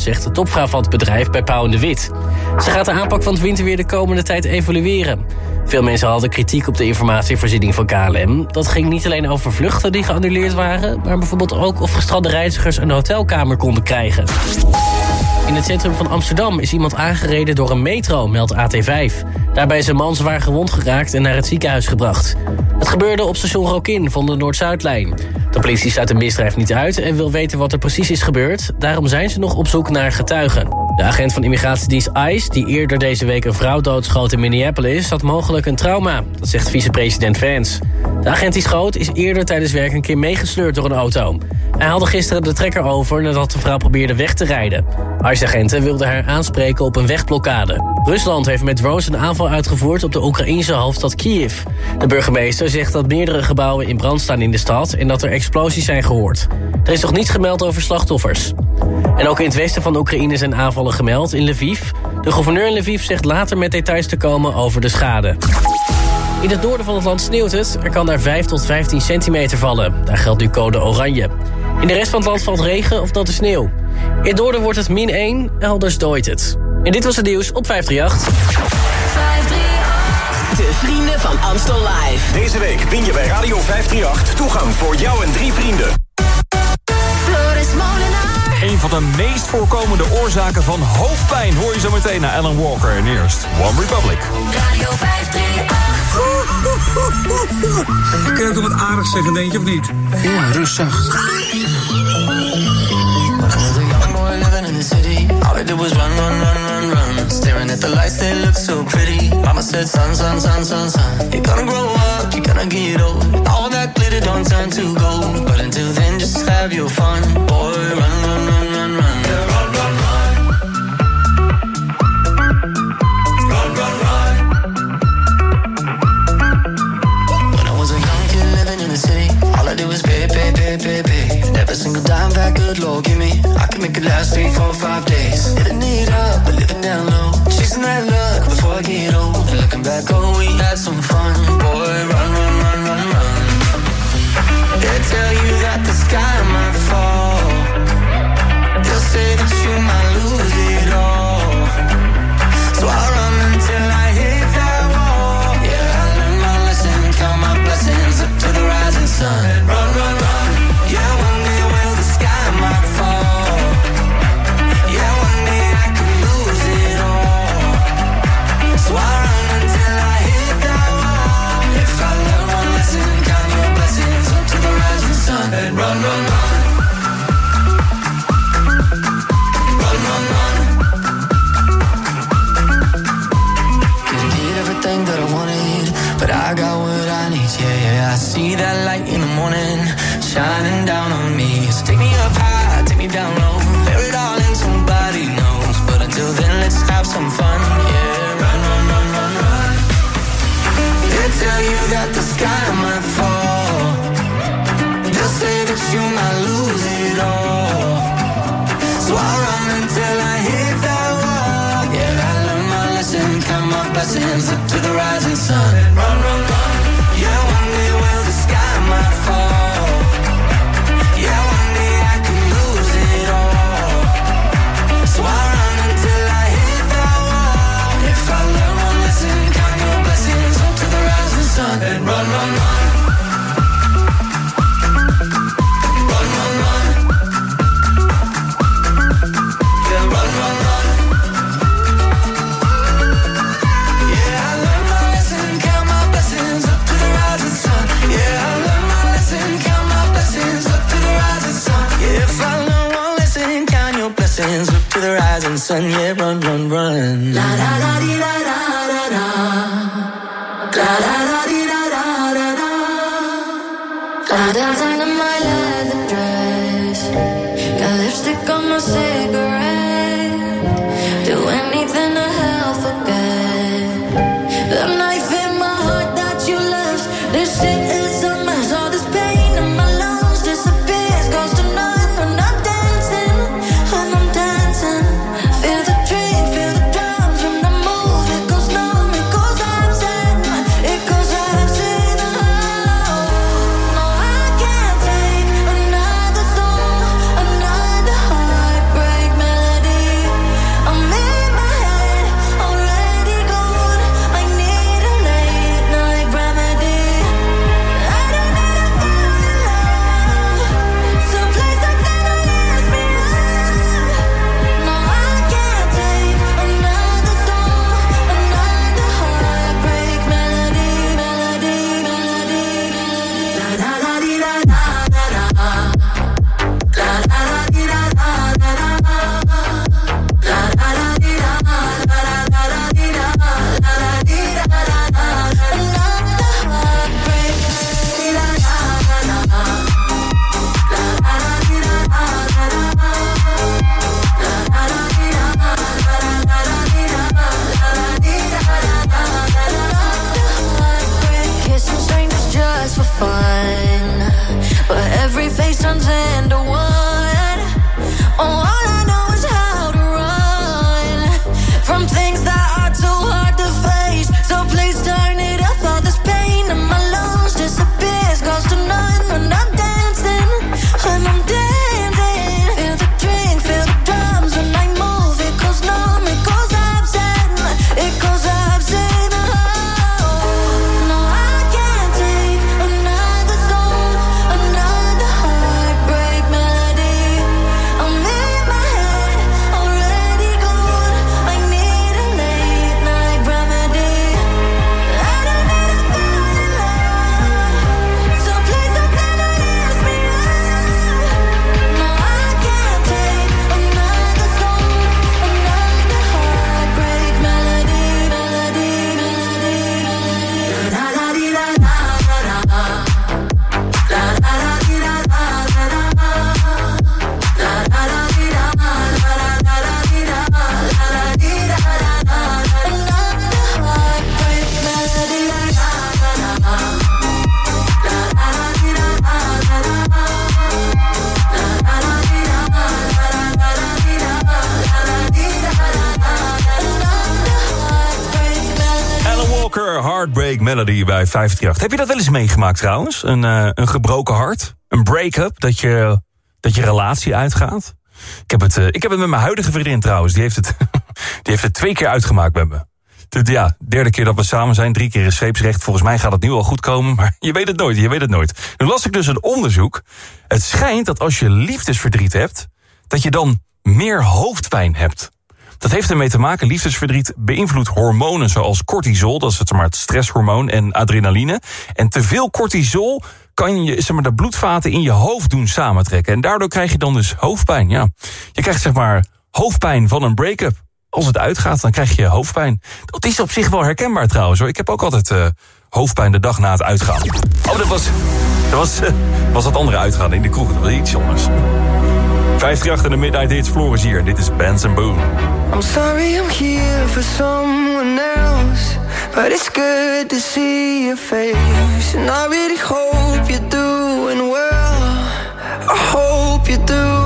zegt de topvrouw van het bedrijf bij Pauw en de Wit. Ze gaat de aanpak van het winterweer de komende tijd evalueren. Veel mensen hadden kritiek op de informatievoorziening van KLM. Dat ging niet alleen over vluchten die geannuleerd waren... maar bijvoorbeeld ook of gestrande reizigers een hotelkamer konden krijgen. In het centrum van Amsterdam is iemand aangereden door een metro, meldt AT5. Daarbij is een man zwaar gewond geraakt en naar het ziekenhuis gebracht. Het gebeurde op station Rokin van de Noord-Zuidlijn. De politie sluit de misdrijf niet uit en wil weten wat er precies is gebeurd. Daarom zijn ze nog op zoek naar getuigen. De agent van immigratiedienst ICE, die eerder deze week een vrouw doodschoot in Minneapolis... had mogelijk een trauma, dat zegt vicepresident Vance. De agent die schoot is eerder tijdens werk een keer meegesleurd door een auto. Hij haalde gisteren de trekker over nadat de vrouw probeerde weg te rijden. ICE-agenten wilden haar aanspreken op een wegblokkade. Rusland heeft met drones een aanval uitgevoerd op de Oekraïnse hoofdstad Kiev. De burgemeester zegt dat meerdere gebouwen in brand staan in de stad... en dat er explosies zijn gehoord. Er is nog niets gemeld over slachtoffers. En ook in het westen van Oekraïne zijn aanvallen gemeld, in Lviv. De gouverneur in Lviv zegt later met details te komen over de schade. In het noorden van het land sneeuwt het. Er kan daar 5 tot 15 centimeter vallen. Daar geldt nu code oranje. In de rest van het land valt regen of natte sneeuw. In het noorden wordt het min 1, elders dooit het. En dit was het nieuws op 538. 538. De vrienden van Amstel Live. Deze week win je bij Radio 538 toegang voor jou en drie vrienden. Floris Molenaar. Een van de meest voorkomende oorzaken van hoofdpijn hoor je zo meteen naar Alan Walker. En eerst One Republic. Radio 538. Kun je ook wat aardig zeggen, denk je, of niet? Ja, rustig. I did was run, run, run, run, run. Staring at the lights, they look so pretty. Mama said, son, son, son, son, son. You're gonna grow up, you're gonna get old. All that glitter don't turn to gold. But until then, just have your fun. Boy, good Lord give me, I can make it last three, four, five days. Living it up, but living down low. Chasing that luck before I get old. And looking back, oh, we had some fun. Boy, run, run, run, run, run. They tell you that the sky might fall. They'll say that you might lose it all. So I run until I hit that wall. Yeah, I learned my lesson, count my blessings up to the rising sun. Bij 538. Heb je dat wel eens meegemaakt trouwens? Een, uh, een gebroken hart? Een break-up? Dat je, dat je relatie uitgaat? Ik heb, het, uh, ik heb het met mijn huidige vriendin trouwens. Die heeft het, die heeft het twee keer uitgemaakt met me. Ja, derde keer dat we samen zijn, drie keer is scheepsrecht. Volgens mij gaat het nu al goed komen, maar je weet het nooit, je weet het nooit. Nu las ik dus een onderzoek. Het schijnt dat als je liefdesverdriet hebt, dat je dan meer hoofdpijn hebt. Dat heeft ermee te maken, liefdesverdriet beïnvloedt hormonen zoals cortisol, dat is het, maar, het stresshormoon, en adrenaline. En te veel cortisol kan je zeg maar, de bloedvaten in je hoofd doen samentrekken. En daardoor krijg je dan dus hoofdpijn. Ja. Je krijgt zeg maar hoofdpijn van een break-up. Als het uitgaat, dan krijg je hoofdpijn. Dat is op zich wel herkenbaar trouwens hoor. Ik heb ook altijd uh, hoofdpijn de dag na het uitgaan. Oh, dat was, dat was, uh, was dat andere uitgaan in de kroeg. Dat was iets anders. 538 in de Midnight Hits, Floris hier. Dit is Benson Boone. I'm sorry I'm here for someone else But it's good to see your face And I really hope you're doing well I hope you're doing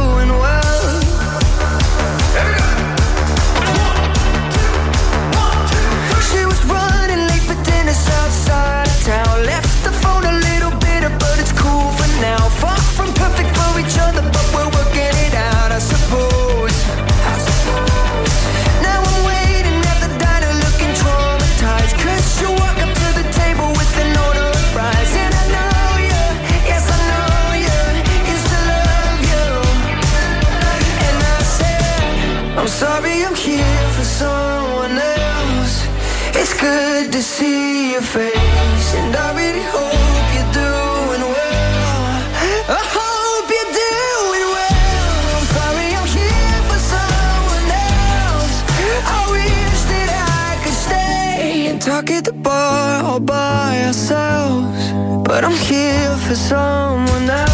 by ourselves But I'm here for someone else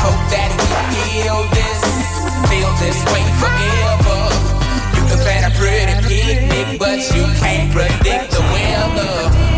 Hope that we feel this, feel this way forever. You can plan a pretty picnic, but you can't predict the weather.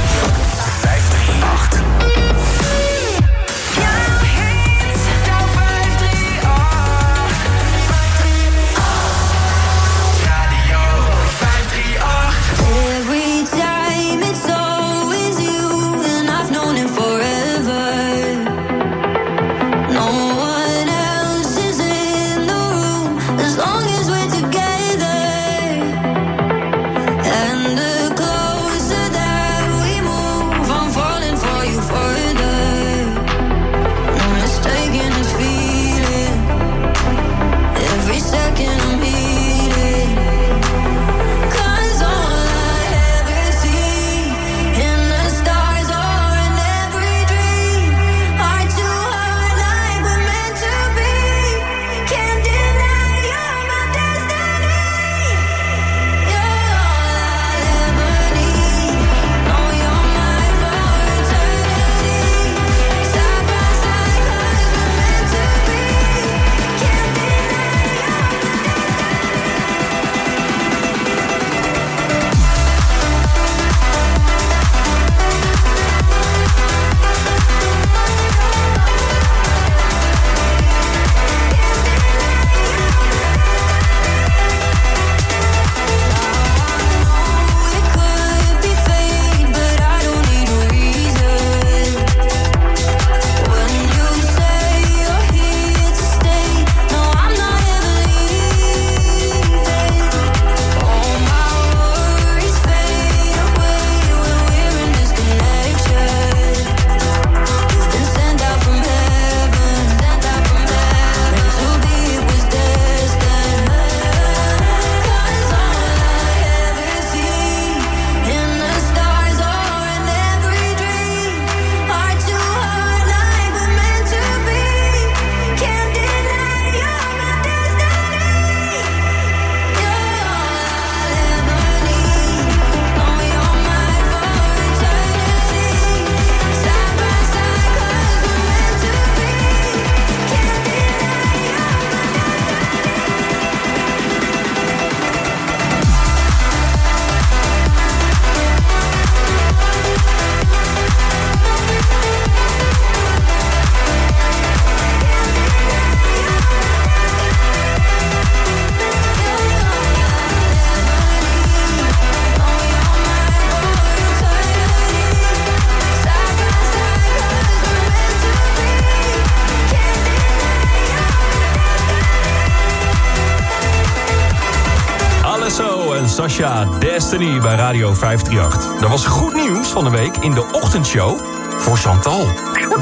Sasha Destiny bij Radio 538. Er was goed nieuws van de week in de ochtendshow voor Chantal.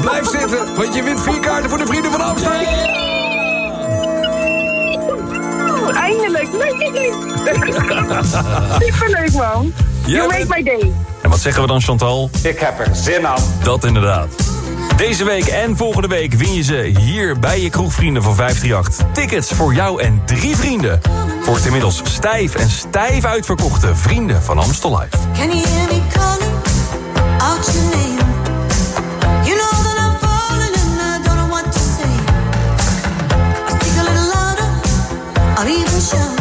Blijf zitten, want je wint vier kaarten voor de Vrienden van Amsterdam. Oeh, eindelijk. Leuk, leuk. Superleuk, man. You make my day. En wat zeggen we dan Chantal? Ik heb er zin aan. Dat inderdaad. Deze week en volgende week win je ze hier bij je kroegvrienden van 538. Tickets voor jou en drie vrienden. Voor het inmiddels stijf en stijf uitverkochte Vrienden van Amstel Live. You.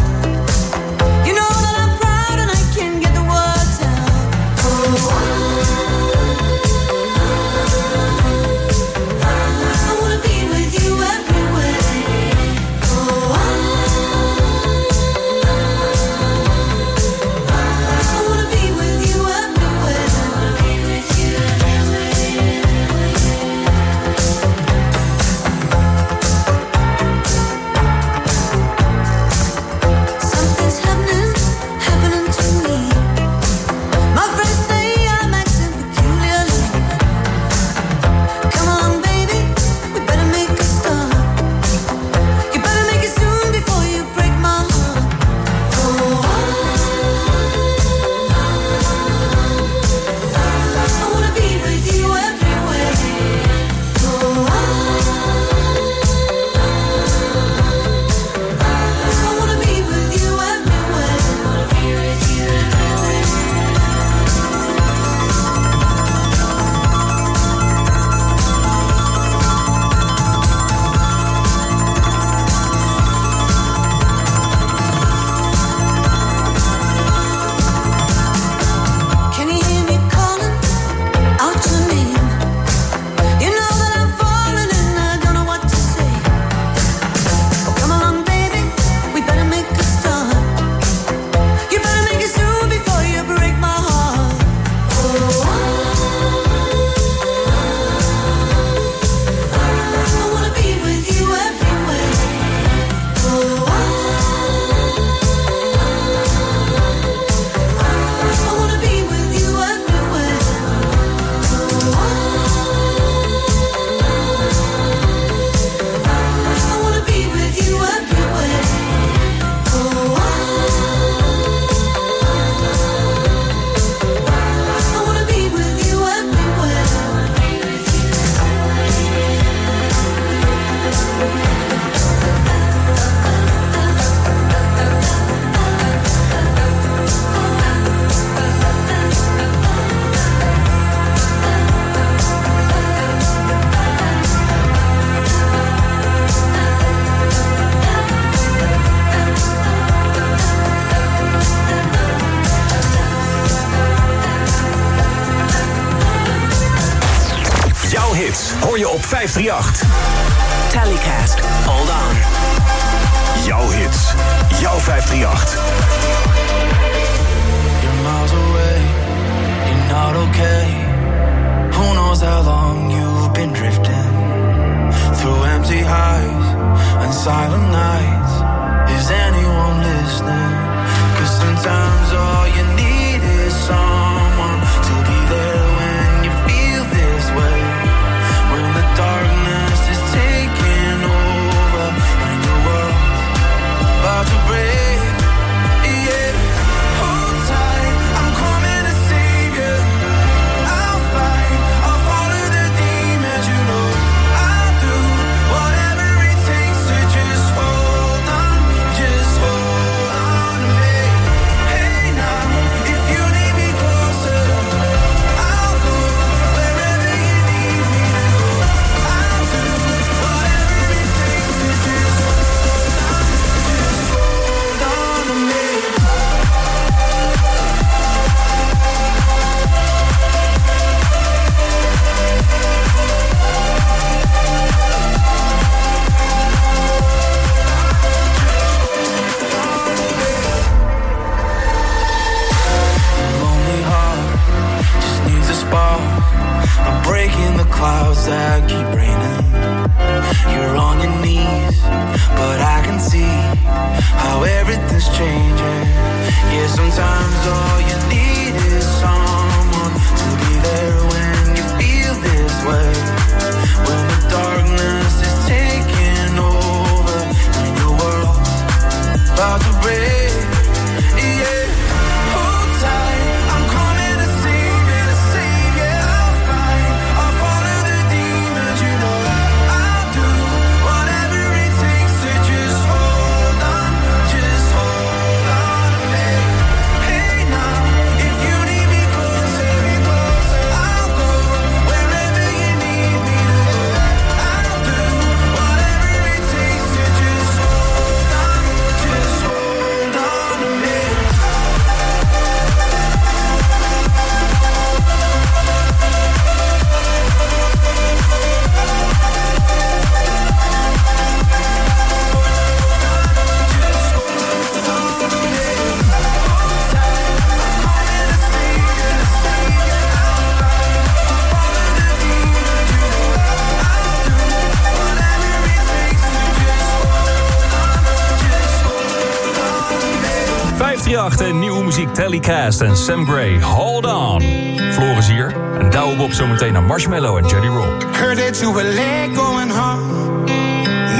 Hits hoor je op 538. Telecast, hold on. Jouw hits. Jouw 538. You're miles away, you're not okay. Who knows how long you've been drifting through empty highs and silent nights. Is anyone listening? Cause sometimes all you need is someone breaking the clouds that keep raining. You're on your knees, but I can see how everything's changing. Yeah, sometimes all you need is someone to be there when you feel this way. When muziek Telecast en Sam Gray. Hold on. Floris hier. En Douwe Bob zometeen naar Marshmallow en Jelly Roll. Heard that you were late going home.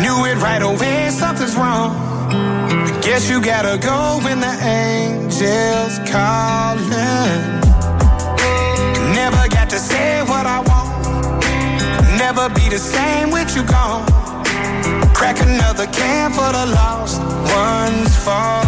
Knew it right away, something's wrong. Guess you gotta go when the angels calling. Never got to say what I want. Never be the same with you gone. Crack another can for the lost ones falling.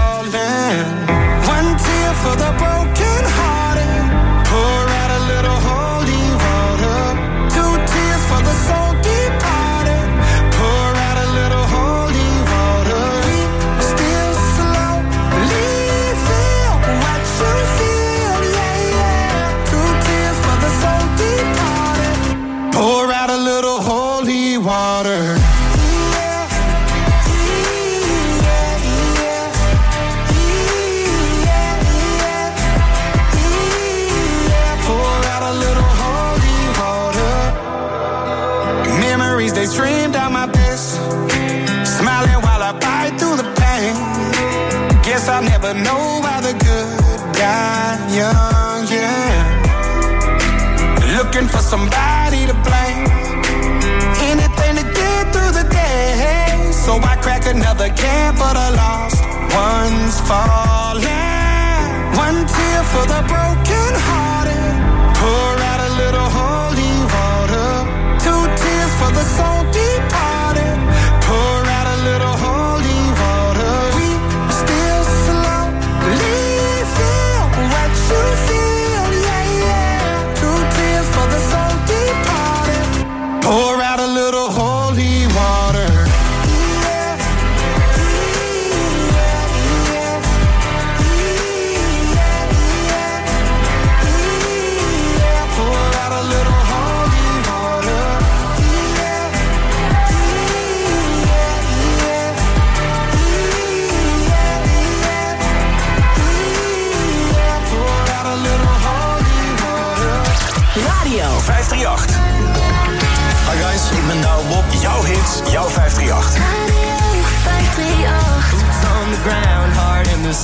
For the broken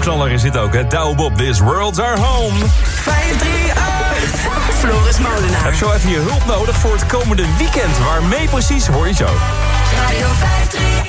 knaller is dit ook, hè? Douw This World's Our Home. 538, Floris Molenaar. Heb je zo even je hulp nodig voor het komende weekend. Waarmee precies, hoor je zo. Radio 538.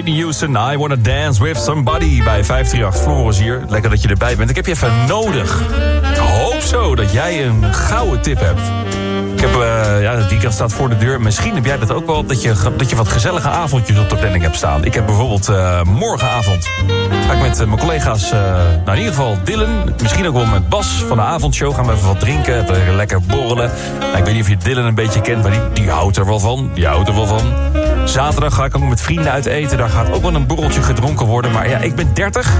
Whitney Houston, I Wanna Dance With Somebody bij 538. Floris hier, lekker dat je erbij bent. Ik heb je even nodig. Ik hoop zo dat jij een gouden tip hebt. Ik heb, eh, ja, het weekend staat voor de deur. Misschien heb jij dat ook wel, dat je, dat je wat gezellige avondjes op de planning hebt staan. Ik heb bijvoorbeeld eh, morgenavond, ga ik met eh, mijn collega's, nou in ieder geval Dylan, misschien ook wel met Bas van de avondshow, gaan we even wat drinken, lekker borrelen. Nou, ik weet niet of je Dylan een beetje kent, maar die, die houdt er wel van. Die houdt er wel van. Zaterdag ga ik ook met vrienden uit eten. Daar gaat ook wel een borreltje gedronken worden. Maar ja, ik ben 30.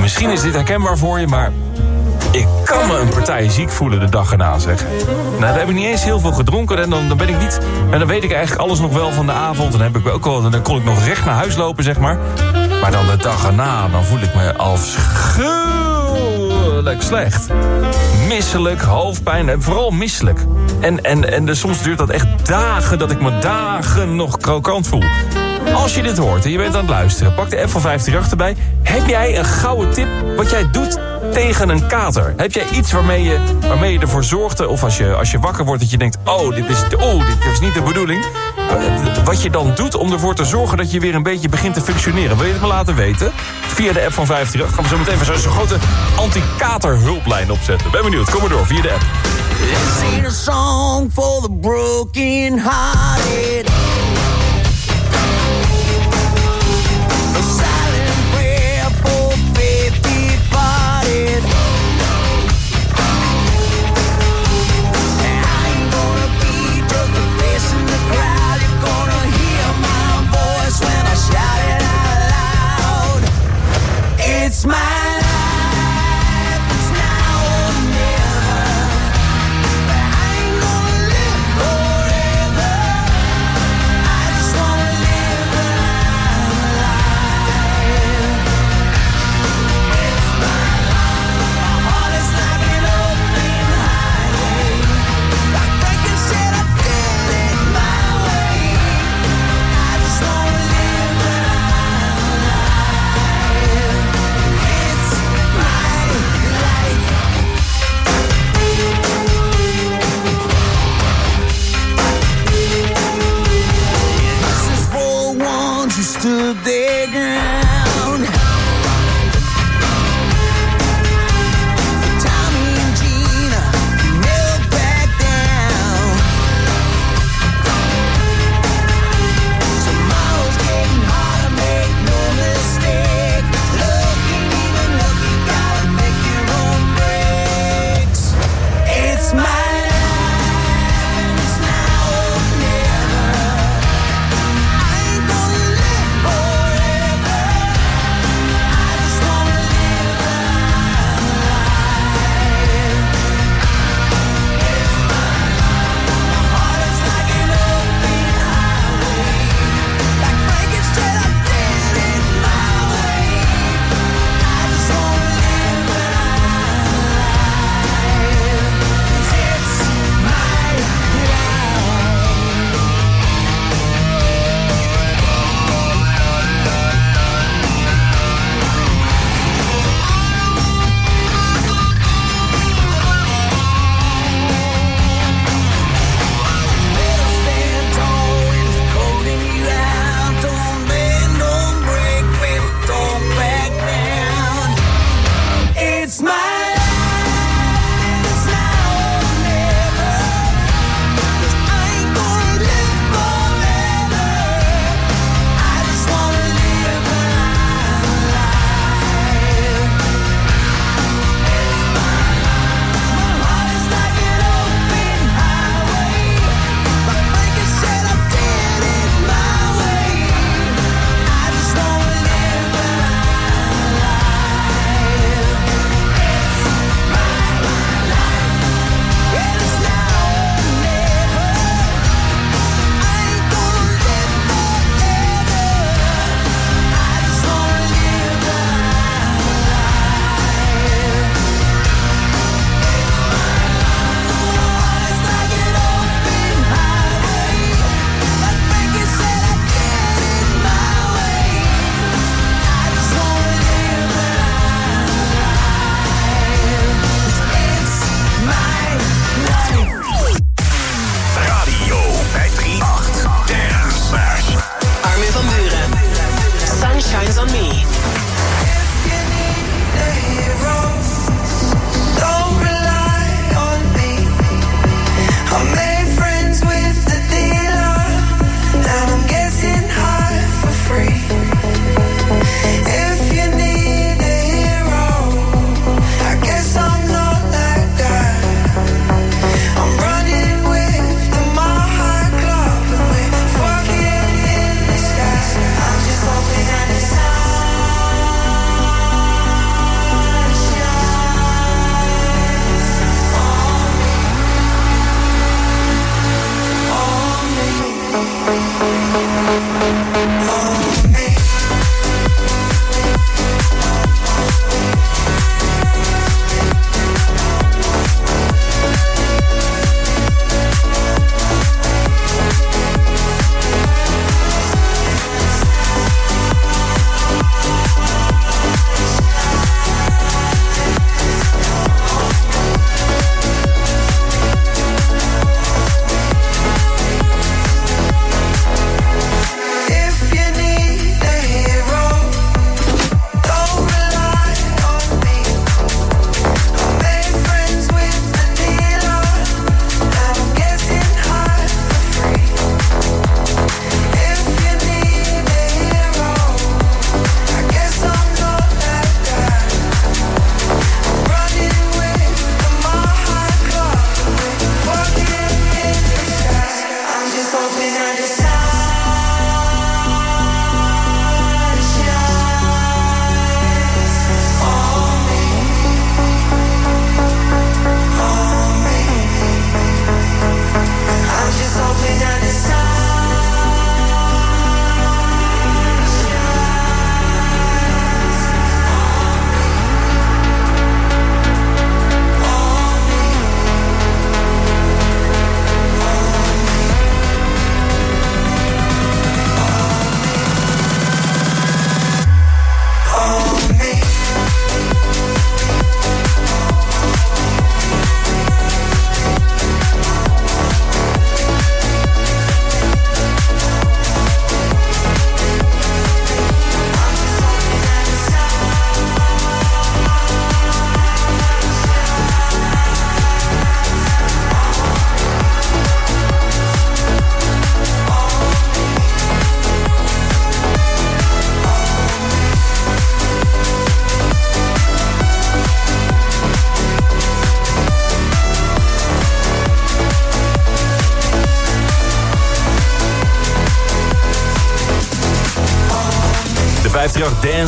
Misschien is dit herkenbaar voor je, maar ik kan me een partij ziek voelen de dag erna, zeg. Nou, dan heb ik niet eens heel veel gedronken en dan, ben ik niet... En dan weet ik eigenlijk alles nog wel van de avond. Dan, heb ik ook wel, dan kon ik nog recht naar huis lopen, zeg maar. Maar dan de dag erna, dan voel ik me afschuwelijk slecht. Misselijk, hoofdpijn en vooral misselijk. En, en, en dus soms duurt dat echt dagen dat ik me dagen nog krokant voel. Als je dit hoort en je bent aan het luisteren, pak de F van 538 erbij. Heb jij een gouden tip wat jij doet tegen een kater? Heb jij iets waarmee je, waarmee je ervoor zorgt, of als je, als je wakker wordt dat je denkt... oh, dit is, oh, dit is niet de bedoeling. Wat je dan doet om ervoor te zorgen dat je weer een beetje begint te functioneren. Wil je het me laten weten? Via de app van 538 gaan we zo meteen even zo'n grote anti-kater hulplijn opzetten. Ben benieuwd, kom maar door via de app. This ain't a song for the broken.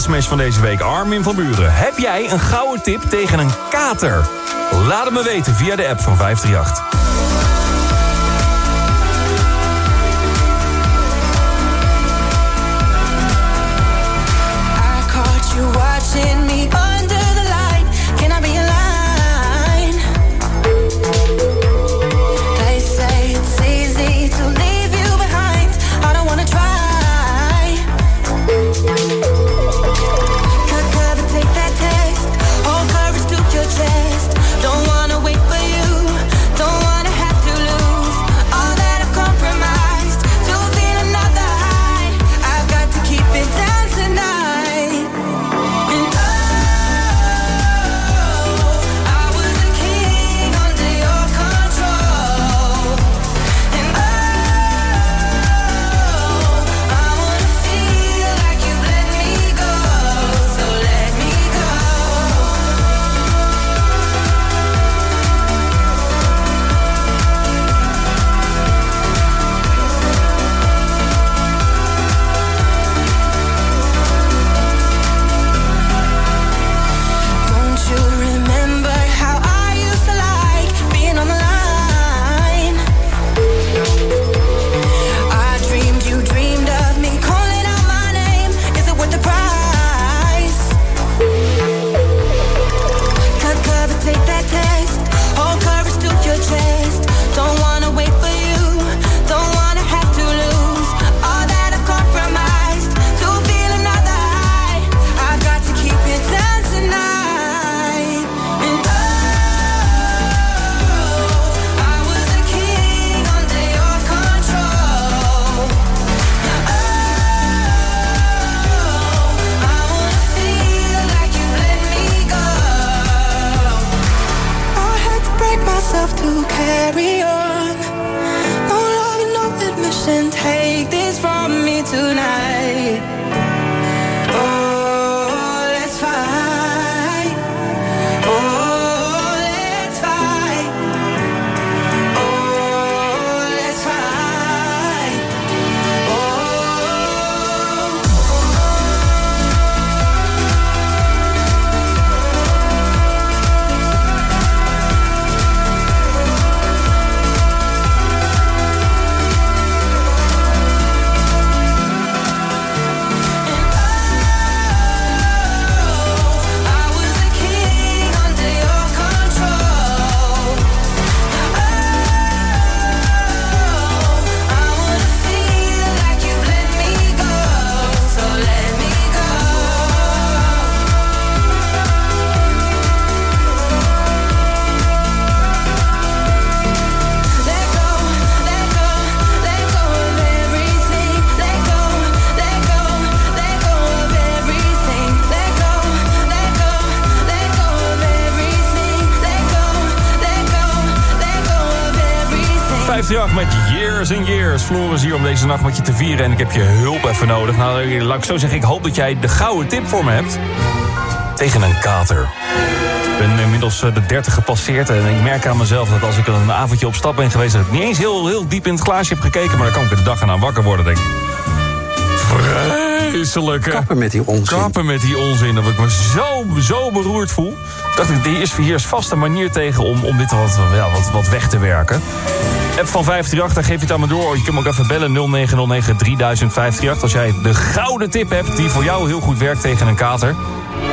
Smash van deze week, Armin van Buren. Heb jij een gouden tip tegen een kater? Laat het me weten via de app van 538. I Hier om deze nacht met je te vieren en ik heb je hulp even nodig. Nou, laat ik zo zeggen, ik hoop dat jij de gouden tip voor me hebt. Tegen een kater. Ik ben inmiddels eh, de 30 gepasseerd en ik merk aan mezelf dat als ik een avondje op stap ben geweest... dat ik niet eens heel, heel diep in het glaasje heb gekeken... maar dan kan ik de dag aan wakker worden, denk ik. Vreselijk, hè? Kappen met die onzin. Kappen met die onzin, dat ik me zo, zo beroerd voel. Dacht ik, er is, hier is vast een manier tegen om, om dit wat, ja, wat, wat weg te werken. App van 538, dan geef je het aan me door. Je kunt me ook even bellen, 0909 3000 Als jij de gouden tip hebt die voor jou heel goed werkt tegen een kater.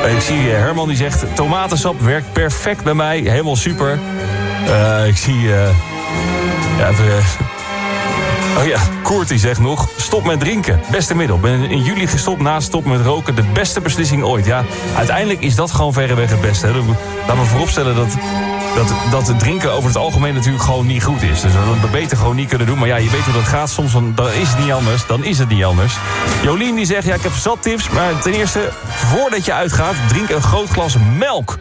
Eh, Ik zie Herman die zegt, tomatensap werkt perfect bij mij. Helemaal super. Eh, ik zie... eh, ja, even, Oh ja, Koert die zegt nog, stop met drinken. Beste middel. Ben in juli gestopt na stop met roken. De beste beslissing ooit. Ja, uiteindelijk is dat gewoon verreweg het beste. Laten we vooropstellen dat, dat, dat het drinken over het algemeen natuurlijk gewoon niet goed is. Dus we dat beter gewoon niet kunnen doen. Maar ja, je weet hoe dat gaat. Soms dan is het niet anders. Dan is het niet anders. Jolien die zegt, ja, ik heb zat tips. Maar ten eerste, voordat je uitgaat, drink een groot glas melk.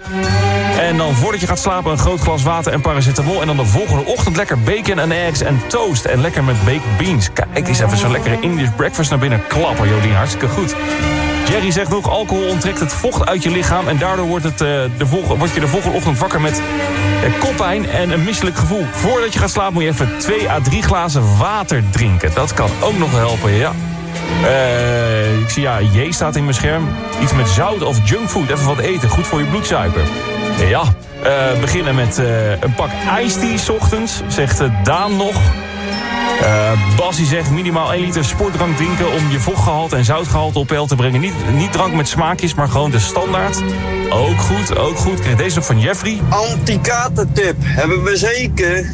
En dan voordat je gaat slapen, een groot glas water en paracetamol. En dan de volgende ochtend lekker bacon en eggs en toast. En lekker met baked beans. Kijk eens even zo'n lekkere English breakfast naar binnen klappen, Jolien. Hartstikke goed. Jerry zegt nog, alcohol onttrekt het vocht uit je lichaam... en daardoor wordt, het, eh, de volg- word je de volgende ochtend wakker met eh, koppijn en een misselijk gevoel. Voordat je gaat slapen moet je even 2 à 3 glazen water drinken. Dat kan ook nog helpen, ja. Eh, ik zie, ja, J staat in mijn scherm. Iets met zout of junkfood, even wat eten. Goed voor je bloedsuiker. Ja, beginnen met een pak 's ochtends, zegt Daan nog. Eh Bas die zegt minimaal 1 liter sportdrank drinken om je vochtgehalte en zoutgehalte op peil te brengen. Niet, niet drank met smaakjes, maar gewoon de standaard. Ook goed, ook goed. Kreeg deze nog van Jeffrey. Anti-katertip hebben we zeker.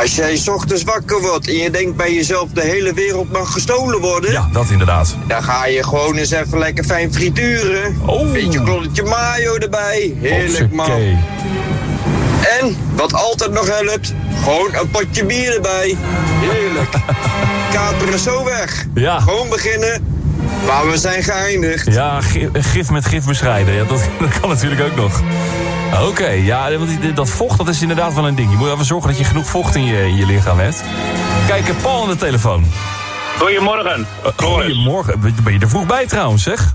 Als jij 's ochtends wakker wordt en je denkt bij jezelf de hele wereld mag gestolen worden. Ja, dat inderdaad. Dan ga je gewoon eens even lekker fijn frituren. Oh. Beetje klolletje mayo erbij. Heerlijk man. En wat altijd nog helpt, gewoon een potje bier erbij. Heerlijk. Kater is zo weg. Ja. Gewoon beginnen. Maar we zijn geëindigd. Ja, gif, met gif bestrijden. Ja, dat, dat kan natuurlijk ook nog. Oké, ja, want die- dat vocht dat is inderdaad wel een ding. Je moet even zorgen dat je genoeg vocht in je, in je lichaam hebt. Kijk, Paul aan de telefoon. Goedemorgen. Eh, goedemorgen. Ben je er vroeg bij trouwens, zeg?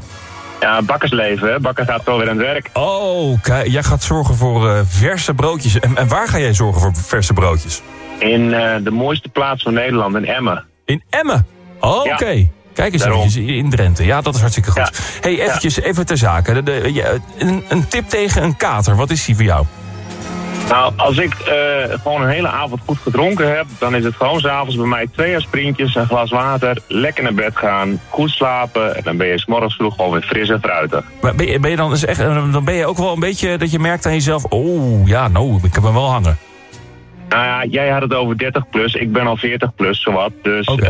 Ja, bakkersleven? Bakker gaat wel weer aan het werk. Oh, kijk, jij gaat zorgen voor eh, verse broodjes. En, en waar ga jij zorgen voor verse broodjes? In eh, de mooiste plaats van Nederland, in Emmen. In Emmen? Oh, Ja. oké. Kijk eens Daarom. eventjes in Drenthe. Ja, dat is hartstikke goed. hey, eventjes, even ter zake. De, de- je- een, een tip tegen een kater. Wat is die voor jou? Nou, als ik eh, gewoon een hele avond goed gedronken heb, dan is het gewoon s'avonds bij mij twee aspirintjes, een glas water, lekker naar bed gaan, goed slapen en dan ben je 's morgens vroeg gewoon weer fris en fruitig. Maar ben je, ben je dan, is echt, dan ben je ook wel een beetje dat je merkt aan jezelf... oh, ja, nou, ik heb hem wel hangen. Nou ja, jij had het over 30 plus, ik ben al 40 plus, zowat. Dus eh,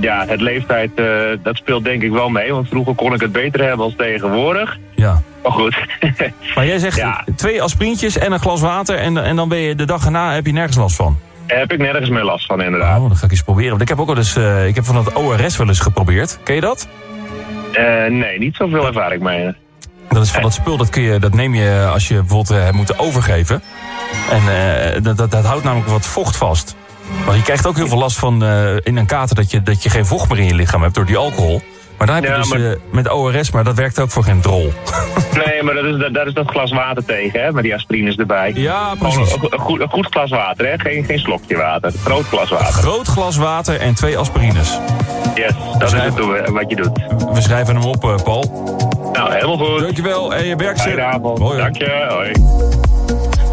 ja, het leeftijd, eh, dat speelt denk ik wel mee. Want vroeger kon ik het beter hebben als tegenwoordig. Ja. Maar goed. Maar jij zegt Ja. twee aspirintjes en een glas water... En, en dan ben je de dag erna heb je nergens last van. Heb ik nergens meer last van, inderdaad. Oh, dat ga ik eens proberen. Want ik heb ook wel eens... eh, ik heb van het ORS wel eens geprobeerd. Ken je dat? Eh, nee, niet zoveel ervaring mee. Dat is van dat spul, dat, kun je, dat neem je als je bijvoorbeeld eh, hebt moeten overgeven. En eh, dat, dat, dat houdt namelijk wat vocht vast. Want je krijgt ook heel veel last van eh, in een kater dat je, dat je geen vocht meer in je lichaam hebt door die alcohol. Maar dan heb je Ja, dus maar- eh, met ORS, maar dat werkt ook voor geen drol. Nee, maar dat is, dat, daar is dat glas water tegen, hè? Met die aspirines erbij. Ja, precies. Een, een goed, een goed glas water, hè? Geen, geen slokje water. Een groot glas Een water. groot glas water en twee aspirines. Yes, dat is het doen, wat je doet. We schrijven hem op, Paul. Nou, helemaal goed. Dankjewel en je werkt Fijne avond. Hoi, hoi. Dank je. Hoi.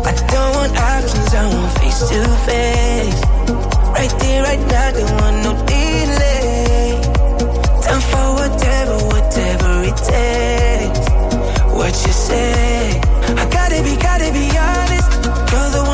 I don't want options, I want face to face. Right there, right now, don't want no delay. Time for whatever, whatever it takes. What you say? I gotta be, gotta be honest. You're the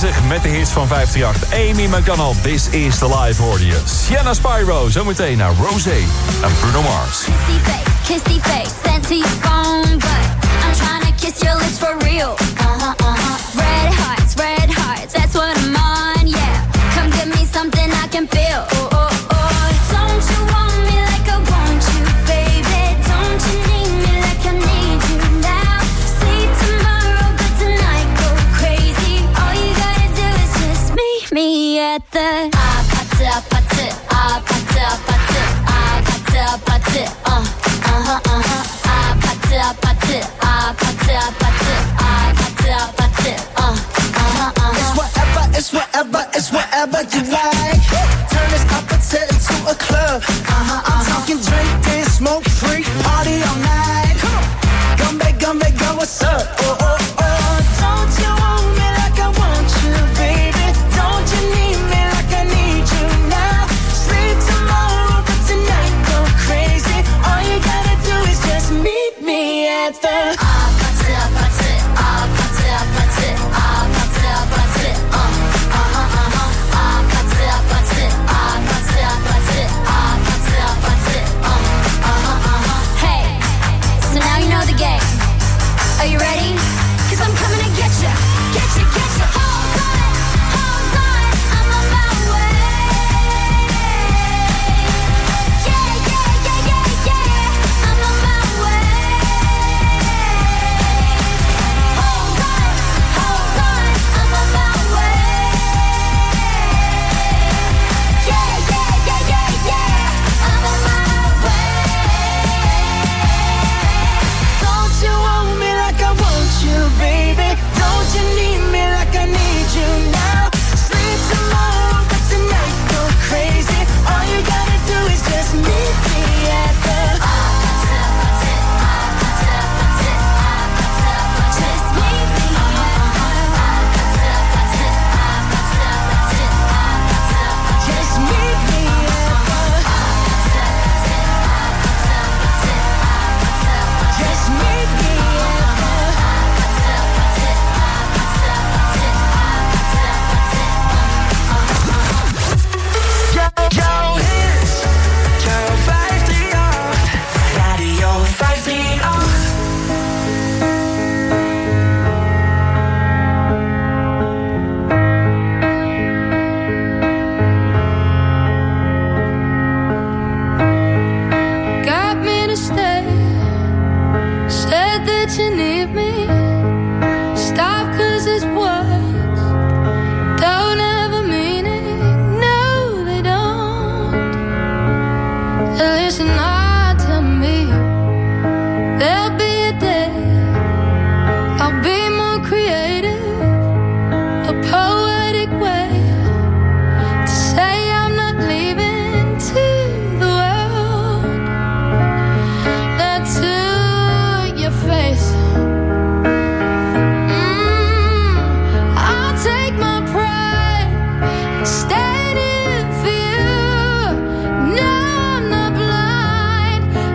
bezig met de hits van 538. Amy McDonald, This is the live hoorde. Sienna Spyro, zometeen naar Rosé en Bruno Mars. Kissy face, kissy face, sent to your phone, but I'm trying to kiss your lips for real. Uh-huh, uh-huh, red heart.